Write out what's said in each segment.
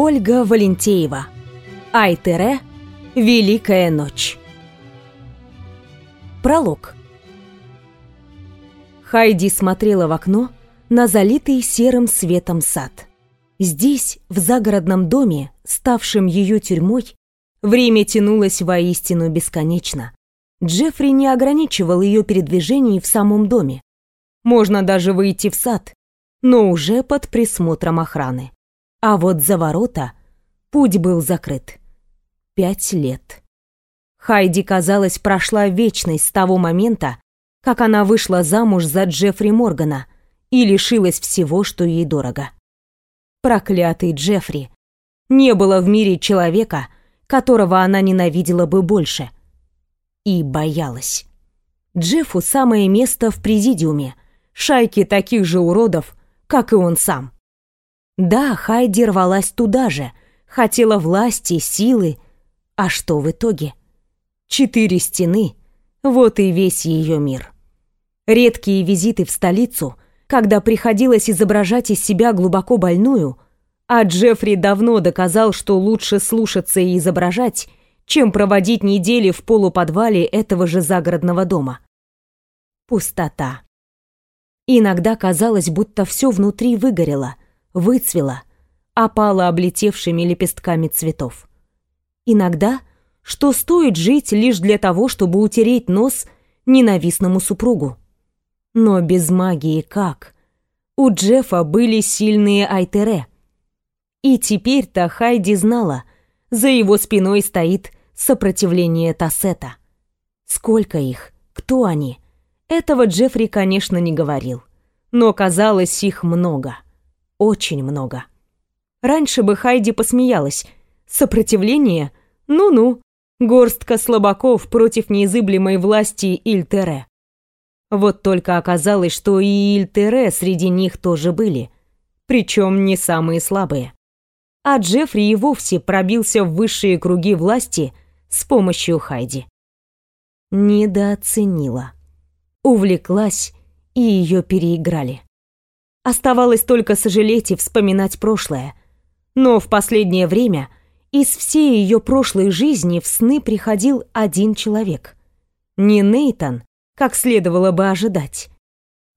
Ольга Валентеева. Айтере. Великая ночь. Пролог. Хайди смотрела в окно на залитый серым светом сад. Здесь, в загородном доме, ставшем ее тюрьмой, время тянулось воистину бесконечно. Джеффри не ограничивал ее передвижений в самом доме. Можно даже выйти в сад, но уже под присмотром охраны. А вот за ворота путь был закрыт. Пять лет. Хайди, казалось, прошла вечность с того момента, как она вышла замуж за Джеффри Моргана и лишилась всего, что ей дорого. Проклятый Джеффри. Не было в мире человека, которого она ненавидела бы больше. И боялась. Джеффу самое место в президиуме, шайке таких же уродов, как и он сам. Да, Хайди рвалась туда же, хотела власти, силы. А что в итоге? Четыре стены — вот и весь ее мир. Редкие визиты в столицу, когда приходилось изображать из себя глубоко больную, а Джеффри давно доказал, что лучше слушаться и изображать, чем проводить недели в полуподвале этого же загородного дома. Пустота. Иногда казалось, будто все внутри выгорело — выцвела, опала облетевшими лепестками цветов. Иногда, что стоит жить лишь для того, чтобы утереть нос ненавистному супругу. Но без магии как? У Джеффа были сильные Айтере. И теперь-то Хайди знала, за его спиной стоит сопротивление Тассета. Сколько их? Кто они? Этого Джеффри, конечно, не говорил. Но казалось, их много очень много. Раньше бы Хайди посмеялась. Сопротивление? Ну-ну. Горстка слабаков против неизыблемой власти Ильтере. Вот только оказалось, что и Ильтере среди них тоже были. Причем не самые слабые. А Джеффри и вовсе пробился в высшие круги власти с помощью Хайди. Недооценила. Увлеклась, и ее переиграли. Оставалось только сожалеть и вспоминать прошлое. Но в последнее время из всей ее прошлой жизни в сны приходил один человек. Не Нейтан, как следовало бы ожидать,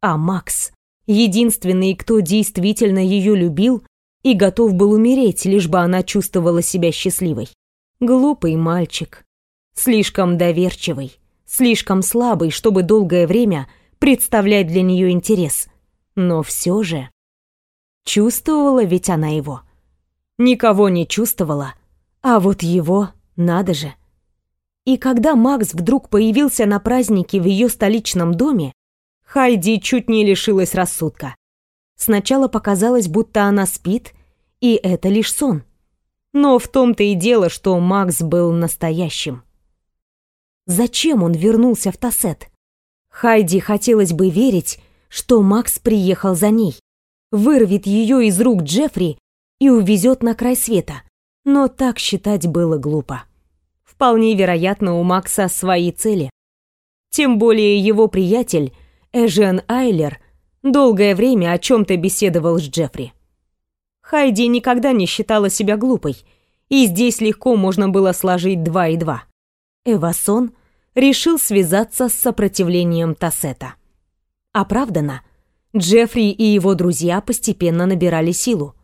а Макс, единственный, кто действительно ее любил и готов был умереть, лишь бы она чувствовала себя счастливой. Глупый мальчик, слишком доверчивый, слишком слабый, чтобы долгое время представлять для нее интерес. Но все же... Чувствовала ведь она его. Никого не чувствовала, а вот его надо же. И когда Макс вдруг появился на празднике в ее столичном доме, Хайди чуть не лишилась рассудка. Сначала показалось, будто она спит, и это лишь сон. Но в том-то и дело, что Макс был настоящим. Зачем он вернулся в Тассет? Хайди хотелось бы верить, что Макс приехал за ней, вырвет ее из рук Джеффри и увезет на край света. Но так считать было глупо. Вполне вероятно, у Макса свои цели. Тем более его приятель, Эжен Айлер, долгое время о чем-то беседовал с Джеффри. Хайди никогда не считала себя глупой, и здесь легко можно было сложить два и два. Эвасон решил связаться с сопротивлением Тассета. Оправдано. Джеффри и его друзья постепенно набирали силу.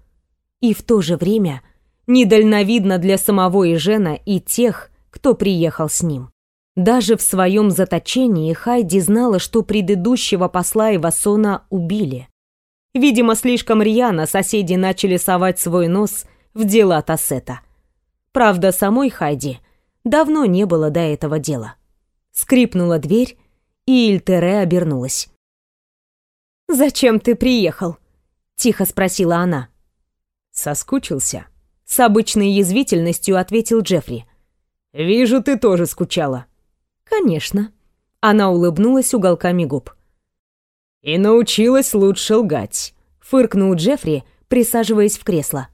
И в то же время недальновидно для самого Ижена и тех, кто приехал с ним. Даже в своем заточении Хайди знала, что предыдущего посла Ивасона убили. Видимо, слишком рьяно соседи начали совать свой нос в дела Тассета. Правда, самой Хайди давно не было до этого дела. Скрипнула дверь, и Ильтере обернулась. «Зачем ты приехал?» — тихо спросила она. «Соскучился?» — с обычной язвительностью ответил Джеффри. «Вижу, ты тоже скучала». «Конечно». Она улыбнулась уголками губ. «И научилась лучше лгать», — фыркнул Джеффри, присаживаясь в кресло.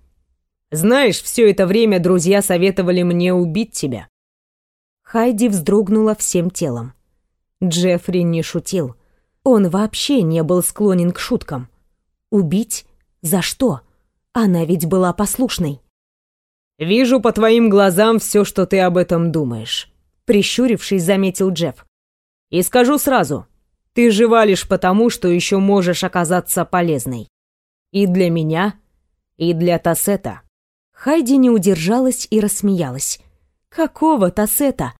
«Знаешь, все это время друзья советовали мне убить тебя». Хайди вздрогнула всем телом. Джеффри не шутил. Он вообще не был склонен к шуткам. Убить? За что? Она ведь была послушной. Вижу по твоим глазам все, что ты об этом думаешь», — прищурившись, заметил Джефф. «И скажу сразу, ты жива лишь потому, что еще можешь оказаться полезной. И для меня, и для Тассета». Хайди не удержалась и рассмеялась. «Какого Тассета?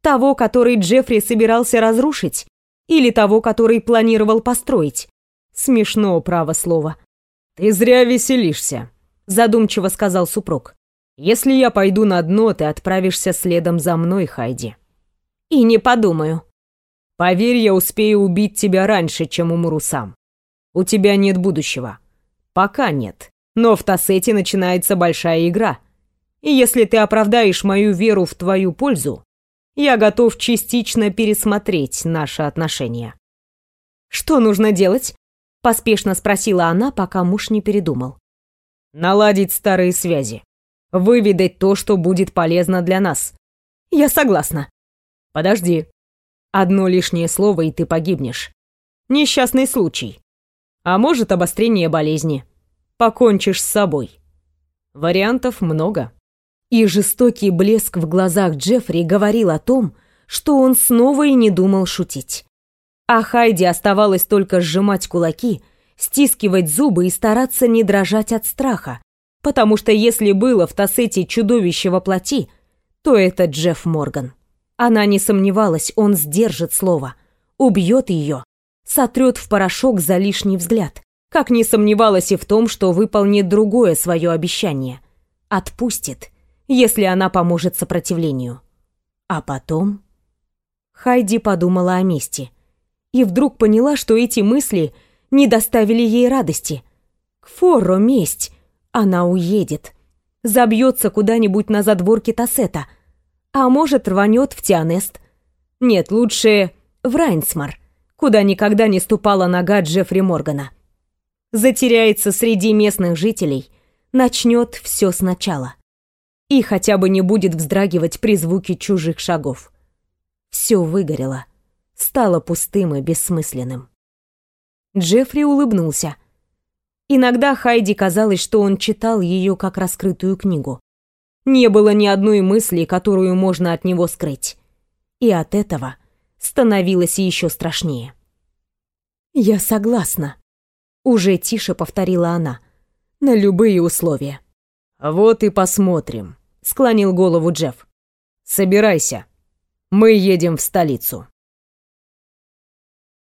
Того, который Джеффри собирался разрушить? Или того, который планировал построить? Смешно, право слово». «Ты зря веселишься», — задумчиво сказал супруг. «Если я пойду на дно, ты отправишься следом за мной, Хайди». «И не подумаю», Поверь, я успею убить тебя раньше, чем умру сам. У тебя нет будущего. Пока нет. Но в Тассете начинается большая игра. И если ты оправдаешь мою веру в твою пользу, я готов частично пересмотреть наши отношения. Что нужно делать? Поспешно спросила она, пока муж не передумал. Наладить старые связи. Выведать то, что будет полезно для нас. Я согласна. Подожди. Одно лишнее слово, и ты погибнешь. Несчастный случай. А может, обострение болезни. Покончишь с собой. Вариантов много. И жестокий блеск в глазах Джеффри говорил о том, что он снова и не думал шутить. А Хайди оставалось только сжимать кулаки, стискивать зубы и стараться не дрожать от страха, потому что если было в Тассете чудовище во плоти, то это Джефф Морган. Она не сомневалась, он сдержит слово, убьет ее, сотрет в порошок за лишний взгляд, как не сомневалась и в том, что выполнит другое свое обещание. Отпустит, если она поможет сопротивлению. А потом... Хайди подумала о мести. И вдруг поняла, что эти мысли не доставили ей радости. К Форро месть. Она уедет. Забьется куда-нибудь на задворке Тассета — а может, рванет в Тианест. Нет, лучше в Райнсмар, куда никогда не ступала нога Джеффри Моргана. Затеряется среди местных жителей, начнет все сначала. И хотя бы не будет вздрагивать при звуке чужих шагов. Все выгорело, стало пустым и бессмысленным. Джеффри улыбнулся. Иногда Хайди казалось, что он читал ее как раскрытую книгу. Не было ни одной мысли, которую можно от него скрыть. И от этого становилось еще страшнее. «Я согласна», — уже тише повторила она, — «на любые условия». «Вот и посмотрим», — склонил голову Джефф. «Собирайся. Мы едем в столицу».